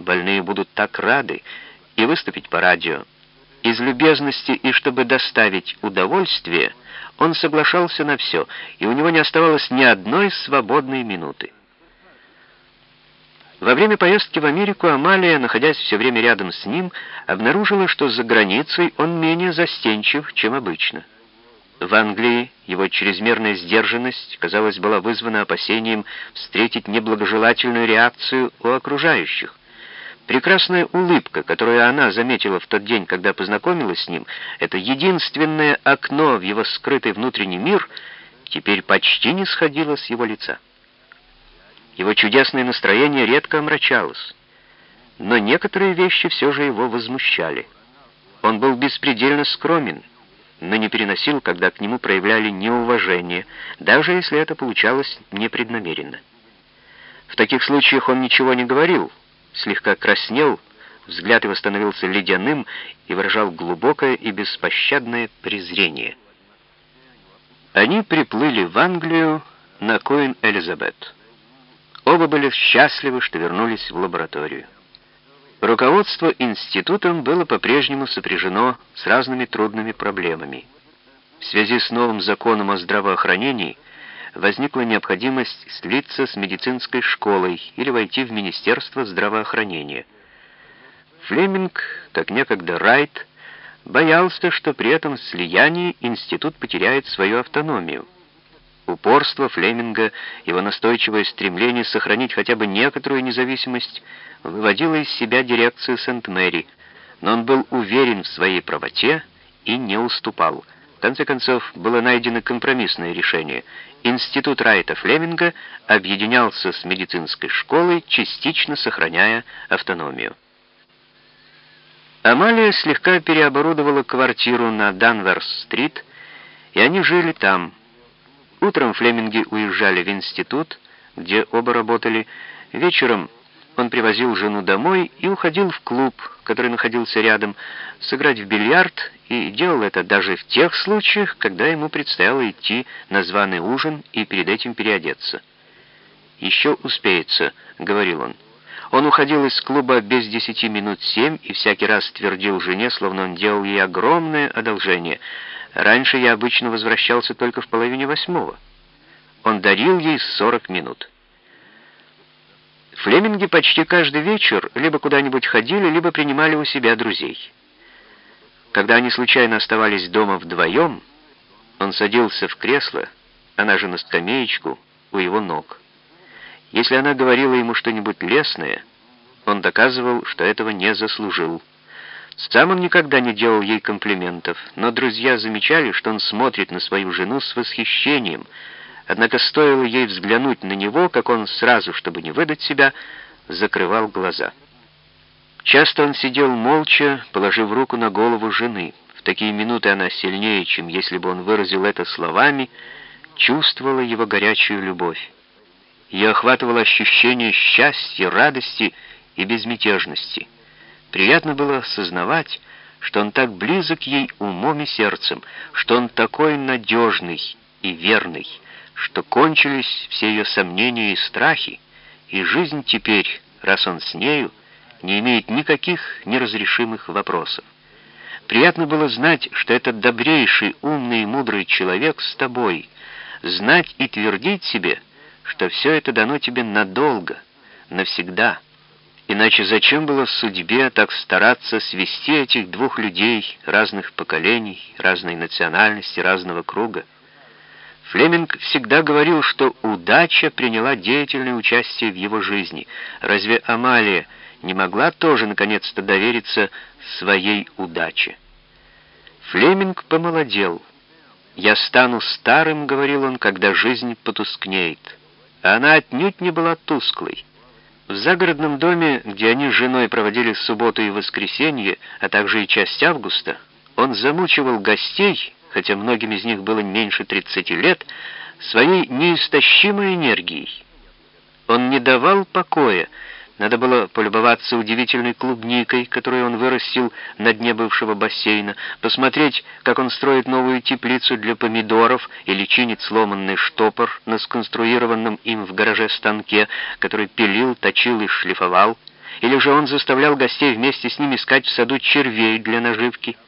больные будут так рады, и выступить по радио. Из любезности и чтобы доставить удовольствие, он соглашался на все, и у него не оставалось ни одной свободной минуты. Во время поездки в Америку Амалия, находясь все время рядом с ним, обнаружила, что за границей он менее застенчив, чем обычно. В Англии его чрезмерная сдержанность, казалось, была вызвана опасением встретить неблагожелательную реакцию у окружающих. Прекрасная улыбка, которую она заметила в тот день, когда познакомилась с ним, это единственное окно в его скрытый внутренний мир, теперь почти не сходило с его лица. Его чудесное настроение редко омрачалось, но некоторые вещи все же его возмущали. Он был беспредельно скромен, но не переносил, когда к нему проявляли неуважение, даже если это получалось непреднамеренно. В таких случаях он ничего не говорил, слегка краснел, взгляд его становился ледяным и выражал глубокое и беспощадное презрение. Они приплыли в Англию на Коин-Элизабет. Оба были счастливы, что вернулись в лабораторию. Руководство институтом было по-прежнему сопряжено с разными трудными проблемами. В связи с новым законом о здравоохранении возникла необходимость слиться с медицинской школой или войти в Министерство здравоохранения. Флеминг, как некогда Райт, боялся, что при этом слиянии институт потеряет свою автономию. Упорство Флеминга, его настойчивое стремление сохранить хотя бы некоторую независимость выводило из себя дирекцию Сент-Мэри, но он был уверен в своей правоте и не уступал. В конце концов, было найдено компромиссное решение. Институт Райта Флеминга объединялся с медицинской школой, частично сохраняя автономию. Амалия слегка переоборудовала квартиру на Данверс-стрит, и они жили там, Утром Флеминги уезжали в институт, где оба работали. Вечером он привозил жену домой и уходил в клуб, который находился рядом, сыграть в бильярд, и делал это даже в тех случаях, когда ему предстояло идти на званый ужин и перед этим переодеться. «Еще успеется», — говорил он. Он уходил из клуба без десяти минут семь и всякий раз твердил жене, словно он делал ей огромное одолжение. Раньше я обычно возвращался только в половине восьмого. Он дарил ей сорок минут. Флеминги почти каждый вечер либо куда-нибудь ходили, либо принимали у себя друзей. Когда они случайно оставались дома вдвоем, он садился в кресло, она же на скамеечку у его ног. Если она говорила ему что-нибудь лестное, он доказывал, что этого не заслужил. Сам он никогда не делал ей комплиментов, но друзья замечали, что он смотрит на свою жену с восхищением. Однако стоило ей взглянуть на него, как он сразу, чтобы не выдать себя, закрывал глаза. Часто он сидел молча, положив руку на голову жены. В такие минуты она сильнее, чем если бы он выразил это словами, чувствовала его горячую любовь. Ее охватывало ощущение счастья, радости и безмятежности. Приятно было осознавать, что он так близок ей умом и сердцем, что он такой надежный и верный, что кончились все ее сомнения и страхи, и жизнь теперь, раз он с нею, не имеет никаких неразрешимых вопросов. Приятно было знать, что этот добрейший, умный и мудрый человек с тобой, знать и твердить себе, что все это дано тебе надолго, навсегда. Иначе зачем было судьбе так стараться свести этих двух людей разных поколений, разной национальности, разного круга? Флеминг всегда говорил, что удача приняла деятельное участие в его жизни. Разве Амалия не могла тоже наконец-то довериться своей удаче? Флеминг помолодел. «Я стану старым», — говорил он, — «когда жизнь потускнеет». Она отнюдь не была тусклой. В загородном доме, где они с женой проводили субботу и воскресенье, а также и часть августа, он замучивал гостей, хотя многим из них было меньше 30 лет, своей неистощимой энергией. Он не давал покоя, надо было полюбоваться удивительной клубникой, которую он вырастил на дне бывшего бассейна, посмотреть, как он строит новую теплицу для помидоров или чинит сломанный штопор на сконструированном им в гараже станке, который пилил, точил и шлифовал, Или же он заставлял гостей вместе с ним искать в саду червей для наживки –